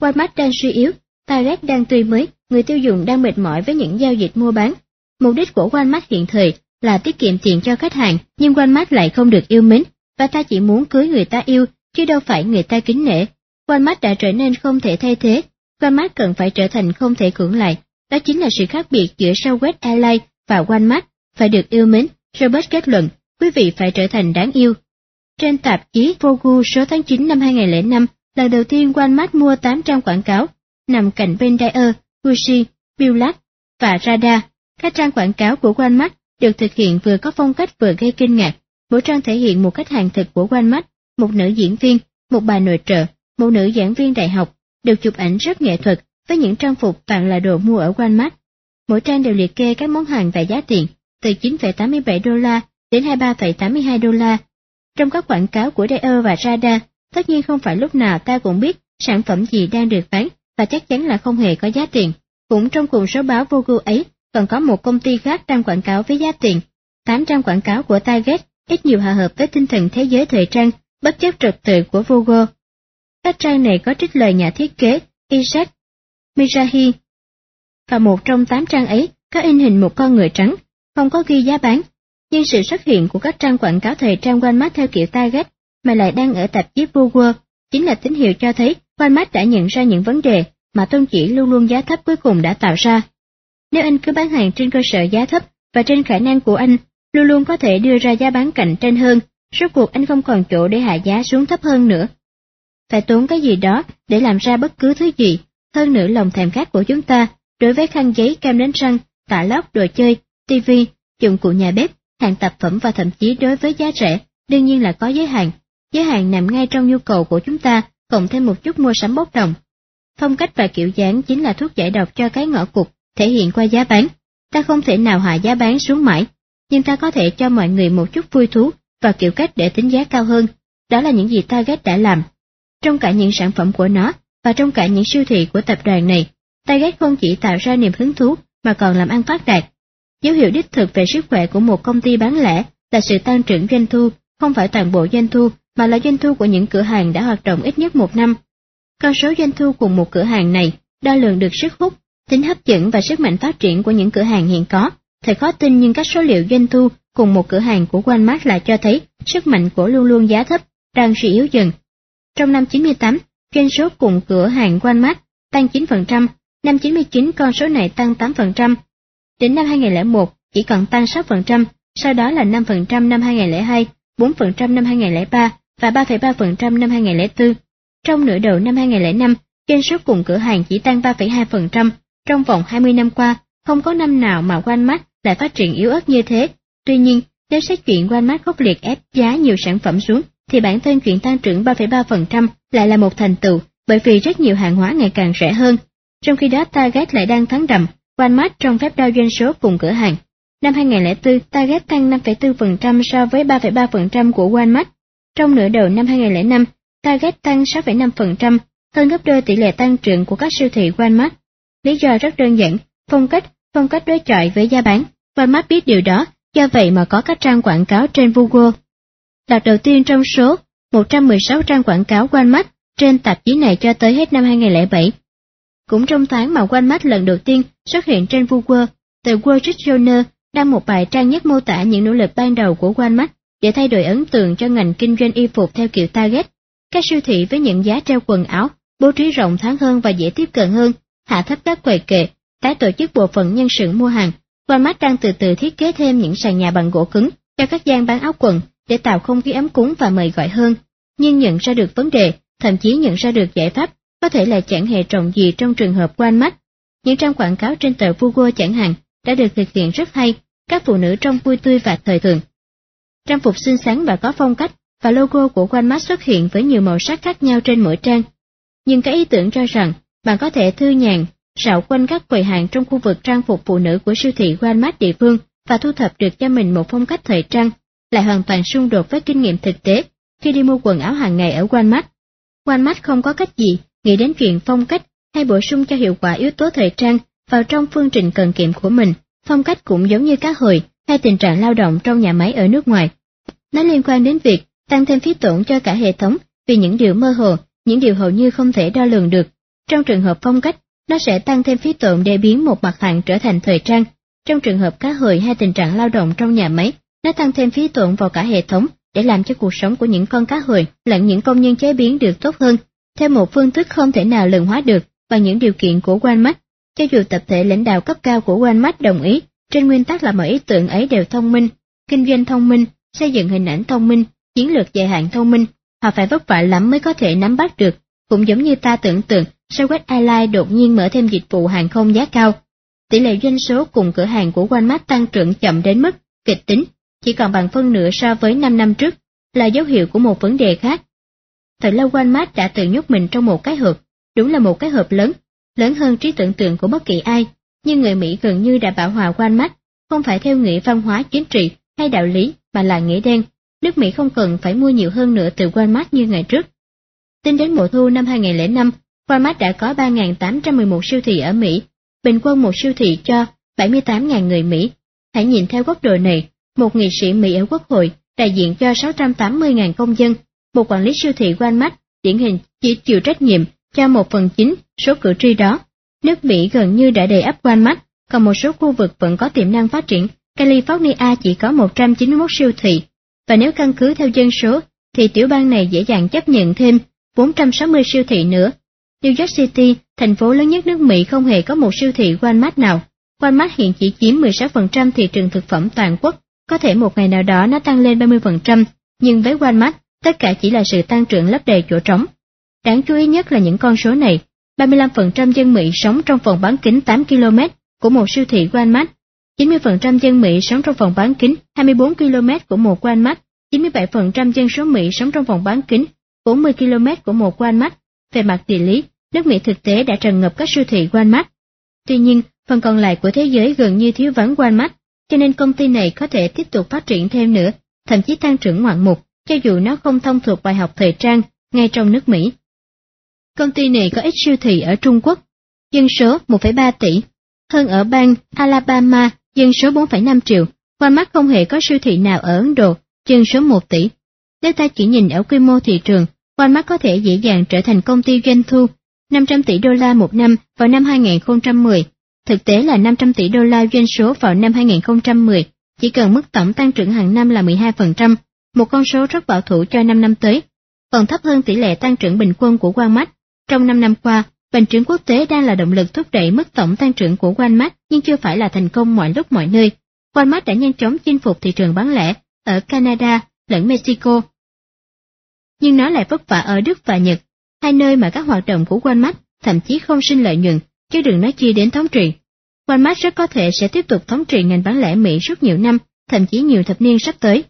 Walmart đang suy yếu, Target đang tươi mới, người tiêu dùng đang mệt mỏi với những giao dịch mua bán. Mục đích của Walmart hiện thời là tiết kiệm tiền cho khách hàng, nhưng Walmart lại không được yêu mến, và ta chỉ muốn cưới người ta yêu, chứ đâu phải người ta kính nể. Walmart đã trở nên không thể thay thế, Walmart cần phải trở thành không thể cưỡng lại. Đó chính là sự khác biệt giữa Southwest Airlines và Walmart, phải được yêu mến. Robert kết luận, quý vị phải trở thành đáng yêu. Trên tạp chí Vogue số tháng 9 năm 2005, lần đầu tiên Walmart mua 800 quảng cáo, nằm cạnh bên Dyer, Gucci, Billard và Radar. Các trang quảng cáo của Walmart được thực hiện vừa có phong cách vừa gây kinh ngạc. Mỗi trang thể hiện một khách hàng thực của Walmart, một nữ diễn viên, một bà nội trợ, một nữ giảng viên đại học, đều chụp ảnh rất nghệ thuật với những trang phục toàn là đồ mua ở Walmart. Mỗi trang đều liệt kê các món hàng và giá tiền, từ 9,87 đô la đến 23,82 đô la. Trong các quảng cáo của dior và Radar, tất nhiên không phải lúc nào ta cũng biết sản phẩm gì đang được bán và chắc chắn là không hề có giá tiền. Cũng trong cùng số báo Vogue ấy, còn có một công ty khác đang quảng cáo với giá tiền. Tám trang quảng cáo của Target ít nhiều hòa hợp với tinh thần thế giới thời trang, bất chấp trật tự của Vogue. Các trang này có trích lời nhà thiết kế Isaac Mirahi. Và một trong tám trang ấy có in hình một con người trắng, không có ghi giá bán. Nhưng sự xuất hiện của các trang quảng cáo thời trang Walmart theo kiểu Target mà lại đang ở tạp chí Vogue chính là tín hiệu cho thấy Walmart đã nhận ra những vấn đề mà tôn chỉ luôn luôn giá thấp cuối cùng đã tạo ra. Nếu anh cứ bán hàng trên cơ sở giá thấp và trên khả năng của anh, luôn luôn có thể đưa ra giá bán cạnh tranh hơn, rốt cuộc anh không còn chỗ để hạ giá xuống thấp hơn nữa. Phải tốn cái gì đó để làm ra bất cứ thứ gì, hơn nữa lòng thèm khát của chúng ta, đối với khăn giấy, kem đánh răng, tả lót, đồ chơi, tivi, dụng cụ nhà bếp, hàng tập phẩm và thậm chí đối với giá rẻ, đương nhiên là có giới hạn. Giới hạn nằm ngay trong nhu cầu của chúng ta, cộng thêm một chút mua sắm bốc đồng. Phong cách và kiểu dáng chính là thuốc giải độc cho cái ngõ cụt thể hiện qua giá bán. Ta không thể nào hạ giá bán xuống mãi, nhưng ta có thể cho mọi người một chút vui thú và kiểu cách để tính giá cao hơn. Đó là những gì Target đã làm. Trong cả những sản phẩm của nó và trong cả những siêu thị của tập đoàn này, Target không chỉ tạo ra niềm hứng thú mà còn làm ăn phát đạt. Dấu hiệu đích thực về sức khỏe của một công ty bán lẻ là sự tăng trưởng doanh thu, không phải toàn bộ doanh thu mà là doanh thu của những cửa hàng đã hoạt động ít nhất một năm. Con số doanh thu cùng một cửa hàng này đo lường được sức hút Tính hấp dẫn và sức mạnh phát triển của những cửa hàng hiện có, thật khó tin nhưng các số liệu doanh thu cùng một cửa hàng của Walmart lại cho thấy sức mạnh của luôn luôn giá thấp đang suy yếu dần. Trong năm 98, doanh số cùng cửa hàng Walmart tăng 9%, năm 99 con số này tăng 8%. Đến năm 2001 chỉ còn tăng 6%, sau đó là 5% năm 2002, 4% năm 2003 và 3,3% năm 2004. Trong nửa đầu năm 2005, doanh số cùng cửa hàng chỉ tăng 3,2%, trong vòng 20 năm qua, không có năm nào mà Walmart lại phát triển yếu ớt như thế. Tuy nhiên, nếu xét chuyện Walmart khốc liệt ép giá nhiều sản phẩm xuống, thì bản thân chuyện tăng trưởng 3,3% lại là một thành tựu, bởi vì rất nhiều hàng hóa ngày càng rẻ hơn. Trong khi đó Target lại đang thắng đậm, Walmart trong phép đo doanh số cùng cửa hàng. Năm 2004, Target tăng 5,4% so với 3,3% của Walmart. Trong nửa đầu năm 2005, Target tăng 6,5%, hơn gấp đôi tỷ lệ tăng trưởng của các siêu thị Walmart. Lý do rất đơn giản, phong cách, phong cách đối chọi với giá bán, Walmart biết điều đó, do vậy mà có các trang quảng cáo trên Google. Đạt đầu tiên trong số 116 trang quảng cáo Walmart trên tạp chí này cho tới hết năm 2007. Cũng trong tháng mà Walmart lần đầu tiên xuất hiện trên Google, tờ Wall Street Journal đăng một bài trang nhất mô tả những nỗ lực ban đầu của Walmart để thay đổi ấn tượng cho ngành kinh doanh y phục theo kiểu Target. Các siêu thị với những giá treo quần áo, bố trí rộng thoáng hơn và dễ tiếp cận hơn, hạ thấp các quầy kệ, tái tổ chức bộ phận nhân sự mua hàng. Walmart đang từ từ thiết kế thêm những sàn nhà bằng gỗ cứng cho các gian bán áo quần để tạo không khí ấm cúng và mời gọi hơn. Nhưng nhận ra được vấn đề, thậm chí nhận ra được giải pháp, có thể là chẳng hề trọng gì trong trường hợp Walmart. Những trang quảng cáo trên tờ Google chẳng hạn đã được thực hiện rất hay, các phụ nữ trông vui tươi và thời thường. Trang phục xinh xắn và có phong cách, và logo của Walmart xuất hiện với nhiều màu sắc khác nhau trên mỗi trang. nhưng cái ý tưởng cho rằng bạn có thể thư nhàn rạo quanh các quầy hàng trong khu vực trang phục phụ nữ của siêu thị Walmart địa phương và thu thập được cho mình một phong cách thời trang, lại hoàn toàn xung đột với kinh nghiệm thực tế khi đi mua quần áo hàng ngày ở Walmart. Walmart không có cách gì nghĩ đến chuyện phong cách hay bổ sung cho hiệu quả yếu tố thời trang vào trong phương trình cần kiệm của mình. Phong cách cũng giống như các hồi hay tình trạng lao động trong nhà máy ở nước ngoài. Nó liên quan đến việc tăng thêm phí tổn cho cả hệ thống vì những điều mơ hồ, những điều hầu như không thể đo lường được. Trong trường hợp phong cách, nó sẽ tăng thêm phí tổn để biến một mặt hàng trở thành thời trang. Trong trường hợp cá hồi hay tình trạng lao động trong nhà máy, nó tăng thêm phí tổn vào cả hệ thống để làm cho cuộc sống của những con cá hồi lẫn những công nhân chế biến được tốt hơn, theo một phương thức không thể nào lượng hóa được bằng những điều kiện của Walmart. Cho dù tập thể lãnh đạo cấp cao của Walmart đồng ý, trên nguyên tắc là mọi ý tưởng ấy đều thông minh, kinh doanh thông minh, xây dựng hình ảnh thông minh, chiến lược dài hạn thông minh, họ phải vất vả lắm mới có thể nắm bắt được, cũng giống như ta tưởng tượng Southwest Airlines đột nhiên mở thêm dịch vụ hàng không giá cao. Tỷ lệ doanh số cùng cửa hàng của Walmart tăng trưởng chậm đến mức kịch tính, chỉ còn bằng phân nửa so với 5 năm trước, là dấu hiệu của một vấn đề khác. Thời lâu Walmart đã tự nhốt mình trong một cái hộp, đúng là một cái hộp lớn, lớn hơn trí tưởng tượng của bất kỳ ai, nhưng người Mỹ gần như đã bảo hòa Walmart, không phải theo nghĩa văn hóa chính trị hay đạo lý mà là nghĩa đen. Nước Mỹ không cần phải mua nhiều hơn nữa từ Walmart như ngày trước. Tính đến mùa thu năm 2005, Walmart đã có 3.811 siêu thị ở Mỹ, bình quân một siêu thị cho 78.000 người Mỹ. Hãy nhìn theo góc độ này, một nghị sĩ Mỹ ở Quốc hội đại diện cho 680.000 công dân, một quản lý siêu thị Walmart điển hình chỉ chịu trách nhiệm cho một phần chín số cử tri đó. Nước Mỹ gần như đã đầy ắp Walmart, còn một số khu vực vẫn có tiềm năng phát triển. California chỉ có 191 siêu thị, và nếu căn cứ theo dân số, thì tiểu bang này dễ dàng chấp nhận thêm 460 siêu thị nữa. New York City, thành phố lớn nhất nước Mỹ không hề có một siêu thị Walmart nào. Walmart hiện chỉ chiếm 16% thị trường thực phẩm toàn quốc, có thể một ngày nào đó nó tăng lên 30%, nhưng với Walmart, tất cả chỉ là sự tăng trưởng lấp đầy chỗ trống. Đáng chú ý nhất là những con số này, 35% dân Mỹ sống trong vòng bán kính 8 km của một siêu thị Walmart, 90% dân Mỹ sống trong vòng bán kính 24 km của một Walmart, 97% dân số Mỹ sống trong vòng bán kính 40 km của một Walmart. Về mặt địa lý, nước Mỹ thực tế đã tràn ngập các siêu thị Walmart. Tuy nhiên, phần còn lại của thế giới gần như thiếu vắng Walmart, cho nên công ty này có thể tiếp tục phát triển thêm nữa, thậm chí tăng trưởng ngoạn mục, cho dù nó không thông thuộc bài học thời trang ngay trong nước Mỹ. Công ty này có ít siêu thị ở Trung Quốc, dân số 1,3 tỷ, hơn ở bang Alabama, dân số 4,5 triệu, Walmart không hề có siêu thị nào ở Ấn Độ, dân số 1 tỷ. Nếu ta chỉ nhìn ở quy mô thị trường, Walmart có thể dễ dàng trở thành công ty doanh thu 500 tỷ đô la một năm vào năm 2010, thực tế là 500 tỷ đô la doanh số vào năm 2010, chỉ cần mức tổng tăng trưởng hàng năm là 12%, một con số rất bảo thủ cho 5 năm tới, còn thấp hơn tỷ lệ tăng trưởng bình quân của Walmart. Trong 5 năm qua, Bành trưởng quốc tế đang là động lực thúc đẩy mức tổng tăng trưởng của Walmart nhưng chưa phải là thành công mọi lúc mọi nơi. Walmart đã nhanh chóng chinh phục thị trường bán lẻ ở Canada lẫn Mexico. Nhưng nó lại vất vả ở Đức và Nhật, hai nơi mà các hoạt động của Walmart thậm chí không sinh lợi nhuận, chứ đừng nói chi đến thống trị. Walmart rất có thể sẽ tiếp tục thống trị ngành bán lẻ Mỹ suốt nhiều năm, thậm chí nhiều thập niên sắp tới.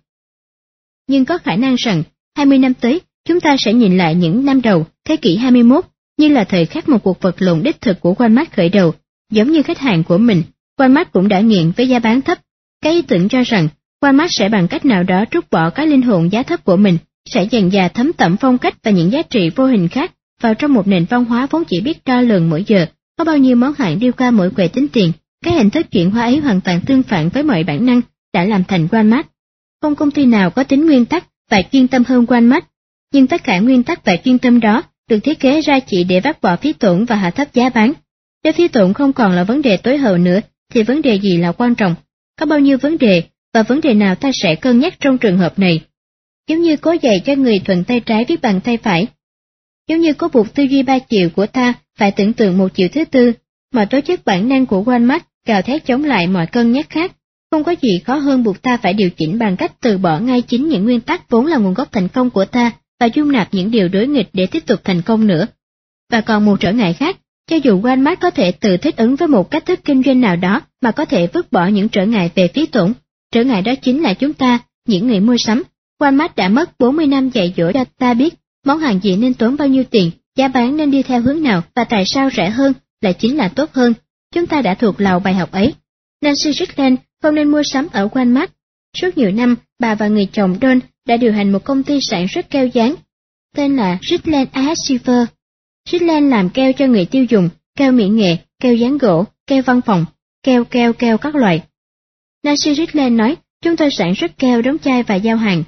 Nhưng có khả năng rằng, 20 năm tới, chúng ta sẽ nhìn lại những năm đầu, thế kỷ 21, như là thời khắc một cuộc vật lộn đích thực của Walmart khởi đầu, giống như khách hàng của mình, Walmart cũng đã nghiện với giá bán thấp. Cái ý tưởng cho rằng, Walmart sẽ bằng cách nào đó trút bỏ cái linh hồn giá thấp của mình, sẽ dần dà thấm tẩm phong cách và những giá trị vô hình khác vào trong một nền văn hóa vốn chỉ biết đo lường mỗi giờ, có bao nhiêu món hàng điêu ca mỗi quầy tính tiền, cái hình thức chuyển hóa ấy hoàn toàn tương phản với mọi bản năng đã làm thành Walmart. Không công ty nào có tính nguyên tắc và chuyên tâm hơn Walmart, nhưng tất cả nguyên tắc và chuyên tâm đó được thiết kế ra chỉ để bác bỏ phí tổn và hạ thấp giá bán. Nếu phí tổn không còn là vấn đề tối hậu nữa, thì vấn đề gì là quan trọng? Có bao nhiêu vấn đề, và vấn đề nào ta sẽ cân nhắc trong trường hợp này? Giống như cố dạy cho người thuận tay trái viết bằng tay phải. Giống như có buộc tư duy ba chiều của ta phải tưởng tượng một chiều thứ tư, mà tố chất bản năng của Walmart cào thét chống lại mọi cân nhắc khác. Không có gì khó hơn buộc ta phải điều chỉnh bằng cách từ bỏ ngay chính những nguyên tắc vốn là nguồn gốc thành công của ta và dung nạp những điều đối nghịch để tiếp tục thành công nữa. Và còn một trở ngại khác, cho dù Walmart có thể tự thích ứng với một cách thức kinh doanh nào đó mà có thể vứt bỏ những trở ngại về phí tổn, trở ngại đó chính là chúng ta, những người mua sắm. Walmart đã mất 40 năm dạy dỗ cho ta biết món hàng gì nên tốn bao nhiêu tiền, giá bán nên đi theo hướng nào và tại sao rẻ hơn lại chính là tốt hơn. Chúng ta đã thuộc lầu bài học ấy. Nancy Strickland không nên mua sắm ở Walmart. Suốt nhiều năm, bà và người chồng Don đã điều hành một công ty sản xuất keo dán, tên là Strickland Adhesive. Strickland làm keo cho người tiêu dùng, keo mỹ nghệ, keo dán gỗ, keo văn phòng, keo keo keo các loại. Nancy Strickland nói, chúng tôi sản xuất keo đóng chai và giao hàng.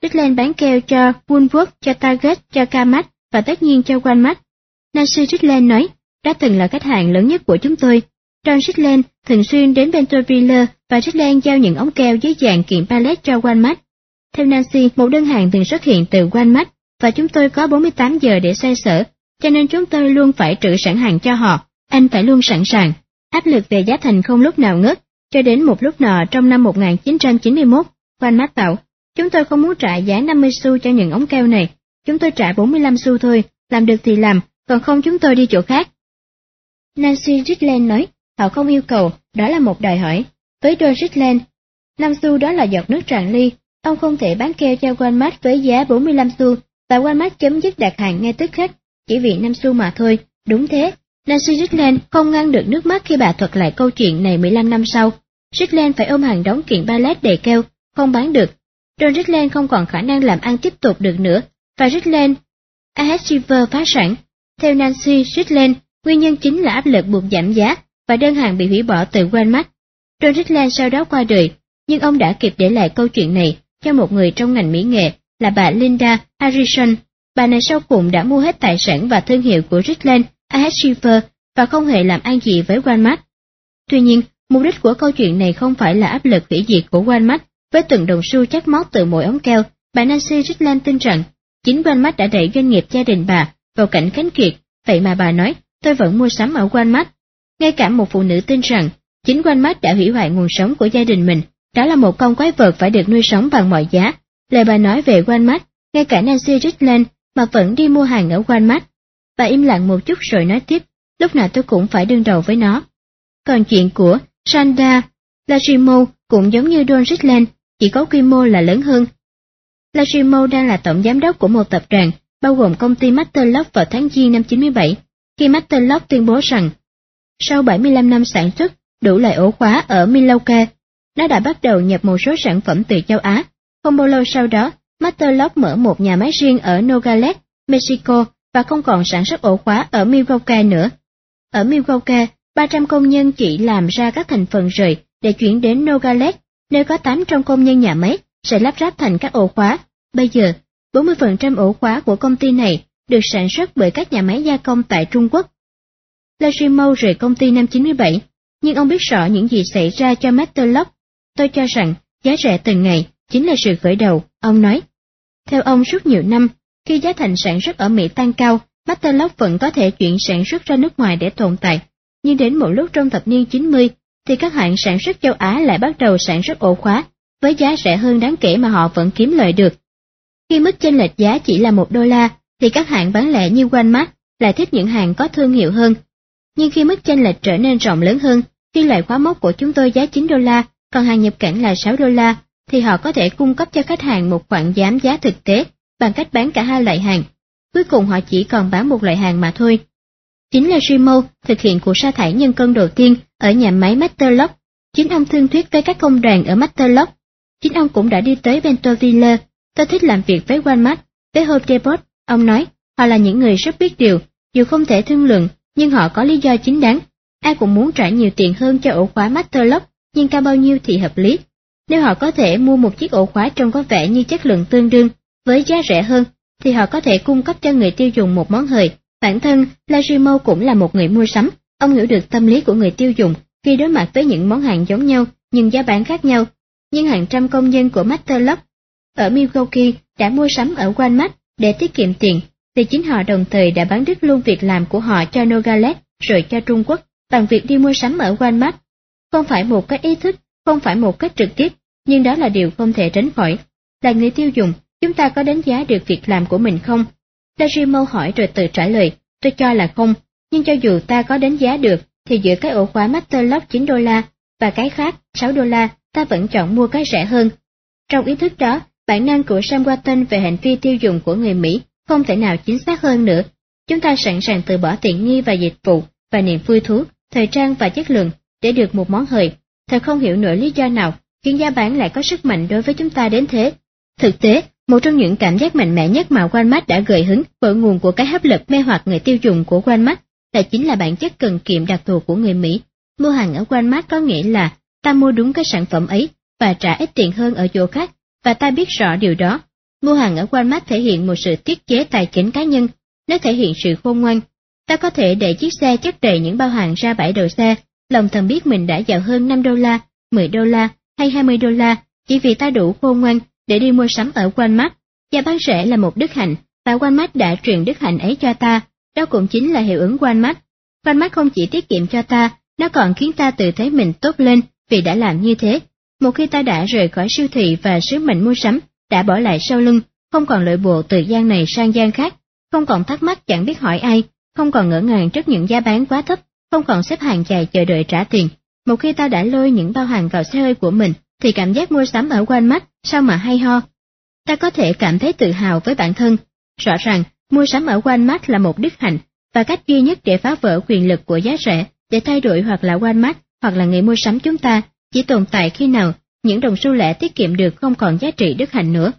Strickland bán keo cho Woolworth, cho Target, cho Kmart và tất nhiên cho Walmart. Nancy Strickland nói, đã từng là khách hàng lớn nhất của chúng tôi. John Strickland thường xuyên đến Bentonville và Strickland giao những ống keo dưới dạng kiện pallet cho Walmart. Theo Nancy, một đơn hàng từng xuất hiện từ Walmart và chúng tôi có 48 giờ để xoay sở, cho nên chúng tôi luôn phải trữ sẵn hàng cho họ. Anh phải luôn sẵn sàng. Áp lực về giá thành không lúc nào ngớt, cho đến một lúc nọ trong năm 1991, Walmart bảo, chúng tôi không muốn trả giá 50 xu cho những ống keo này, chúng tôi trả 45 xu thôi, làm được thì làm, còn không chúng tôi đi chỗ khác. Nancy Richland nói, họ không yêu cầu, đó là một đòi hỏi. Với John Richland, 5 xu đó là giọt nước tràn ly, ông không thể bán keo cho Walmart với giá 45 xu, và Walmart chấm dứt đặt hàng ngay tức khắc, chỉ vì 5 xu mà thôi, đúng thế. Nancy Richland không ngăn được nước mắt khi bà thuật lại câu chuyện này 15 năm sau. Richland phải ôm hàng đóng kiện ballet đầy keo, không bán được. Don Ritland không còn khả năng làm ăn tiếp tục được nữa, và Ritland, Silver phá sản. Theo Nancy Ritland, nguyên nhân chính là áp lực buộc giảm giá và đơn hàng bị hủy bỏ từ Walmart. Don Ritland sau đó qua đời, nhưng ông đã kịp để lại câu chuyện này cho một người trong ngành mỹ nghệ là bà Linda Harrison. Bà này sau cùng đã mua hết tài sản và thương hiệu của Ritland, A.H. Silver và không hề làm ăn gì với Walmart. Tuy nhiên, mục đích của câu chuyện này không phải là áp lực hủy diệt của Walmart với từng đồng xu chắc mót từ mỗi ống keo. Bà Nancy Richland tin rằng chính Walmart đã đẩy doanh nghiệp gia đình bà vào cảnh khánh kiệt, vậy mà bà nói tôi vẫn mua sắm ở Walmart. Ngay cả một phụ nữ tin rằng chính Walmart đã hủy hoại nguồn sống của gia đình mình, đó là một con quái vật phải được nuôi sống bằng mọi giá. Lời bà nói về Walmart, ngay cả Nancy Richland mà vẫn đi mua hàng ở Walmart. Bà im lặng một chút rồi nói tiếp, lúc nào tôi cũng phải đương đầu với nó. Còn chuyện của Sanda Lajimo cũng giống như Don Richland chỉ có quy mô là lớn hơn. Lashimo đang là tổng giám đốc của một tập đoàn, bao gồm công ty Masterlock vào tháng Giêng năm 97, khi Masterlock tuyên bố rằng, sau 75 năm sản xuất đủ loại ổ khóa ở Milwaukee, nó đã bắt đầu nhập một số sản phẩm từ châu Á. Không bao lâu sau đó, Masterlock mở một nhà máy riêng ở Nogales, Mexico và không còn sản xuất ổ khóa ở Milwaukee nữa. Ở Milwaukee, 300 công nhân chỉ làm ra các thành phần rời để chuyển đến Nogales, nơi có 800 công nhân nhà máy sẽ lắp ráp thành các ổ khóa. Bây giờ, 40% ổ khóa của công ty này được sản xuất bởi các nhà máy gia công tại Trung Quốc. Lashimo rời công ty năm 97, nhưng ông biết rõ những gì xảy ra cho Masterlock. Tôi cho rằng giá rẻ từng ngày chính là sự khởi đầu, ông nói. Theo ông suốt nhiều năm, khi giá thành sản xuất ở Mỹ tăng cao, Masterlock vẫn có thể chuyển sản xuất ra nước ngoài để tồn tại. Nhưng đến một lúc trong thập niên 90, thì các hãng sản xuất châu Á lại bắt đầu sản xuất ổ khóa, với giá rẻ hơn đáng kể mà họ vẫn kiếm lợi được. Khi mức chênh lệch giá chỉ là một đô la, thì các hãng bán lẻ như Walmart lại thích những hàng có thương hiệu hơn. Nhưng khi mức chênh lệch trở nên rộng lớn hơn, khi loại khóa mốc của chúng tôi giá 9 đô la, còn hàng nhập cảnh là 6 đô la, thì họ có thể cung cấp cho khách hàng một khoản giảm giá thực tế bằng cách bán cả hai loại hàng. Cuối cùng họ chỉ còn bán một loại hàng mà thôi. Chính là Rimo thực hiện cuộc sa thải nhân công đầu tiên ở nhà máy Masterlock. Chính ông thương thuyết với các công đoàn ở Masterlock. Chính ông cũng đã đi tới bentoville Tôi thích làm việc với Walmart, với Home Depot. Ông nói, họ là những người rất biết điều, dù không thể thương lượng, nhưng họ có lý do chính đáng. Ai cũng muốn trả nhiều tiền hơn cho ổ khóa Masterlock, nhưng cao bao nhiêu thì hợp lý. Nếu họ có thể mua một chiếc ổ khóa trông có vẻ như chất lượng tương đương, với giá rẻ hơn, thì họ có thể cung cấp cho người tiêu dùng một món hời. Bản thân, Lajimo cũng là một người mua sắm, ông hiểu được tâm lý của người tiêu dùng khi đối mặt với những món hàng giống nhau nhưng giá bán khác nhau. Nhưng hàng trăm công nhân của Masterlock ở Milwaukee đã mua sắm ở Walmart để tiết kiệm tiền, thì chính họ đồng thời đã bán đứt luôn việc làm của họ cho Nogales rồi cho Trung Quốc bằng việc đi mua sắm ở Walmart. Không phải một cách ý thức, không phải một cách trực tiếp, nhưng đó là điều không thể tránh khỏi. Là người tiêu dùng, chúng ta có đánh giá được việc làm của mình không? Dajimo hỏi rồi tự trả lời, tôi cho là không, nhưng cho dù ta có đánh giá được, thì giữa cái ổ khóa Masterlock 9 đô la và cái khác 6 đô la, ta vẫn chọn mua cái rẻ hơn. Trong ý thức đó, bản năng của Sam Walton về hành vi tiêu dùng của người Mỹ không thể nào chính xác hơn nữa. Chúng ta sẵn sàng từ bỏ tiện nghi và dịch vụ và niềm vui thú, thời trang và chất lượng để được một món hời. Thật không hiểu nổi lý do nào khiến giá bán lại có sức mạnh đối với chúng ta đến thế. Thực tế, một trong những cảm giác mạnh mẽ nhất mà Walmart đã gợi hứng bởi nguồn của cái hấp lực mê hoặc người tiêu dùng của Walmart là chính là bản chất cần kiệm đặc thù của người Mỹ. Mua hàng ở Walmart có nghĩa là ta mua đúng cái sản phẩm ấy và trả ít tiền hơn ở chỗ khác, và ta biết rõ điều đó. Mua hàng ở Walmart thể hiện một sự tiết chế tài chính cá nhân, nó thể hiện sự khôn ngoan. Ta có thể để chiếc xe chất đầy những bao hàng ra bãi đầu xe, lòng thầm biết mình đã giàu hơn 5 đô la, 10 đô la hay 20 đô la, chỉ vì ta đủ khôn ngoan để đi mua sắm ở Walmart. và bán rẻ là một đức hạnh, và Walmart đã truyền đức hạnh ấy cho ta, đó cũng chính là hiệu ứng Walmart. Walmart không chỉ tiết kiệm cho ta, nó còn khiến ta tự thấy mình tốt lên vì đã làm như thế. Một khi ta đã rời khỏi siêu thị và sứ mệnh mua sắm, đã bỏ lại sau lưng, không còn lội bộ từ gian này sang gian khác, không còn thắc mắc chẳng biết hỏi ai, không còn ngỡ ngàng trước những giá bán quá thấp, không còn xếp hàng dài chờ đợi trả tiền. Một khi ta đã lôi những bao hàng vào xe hơi của mình, thì cảm giác mua sắm ở quanh mắt, sao mà hay ho. Ta có thể cảm thấy tự hào với bản thân. Rõ ràng, mua sắm ở Walmart là một đức hạnh, và cách duy nhất để phá vỡ quyền lực của giá rẻ, để thay đổi hoặc là Walmart, hoặc là người mua sắm chúng ta, chỉ tồn tại khi nào những đồng xu lẻ tiết kiệm được không còn giá trị đức hạnh nữa.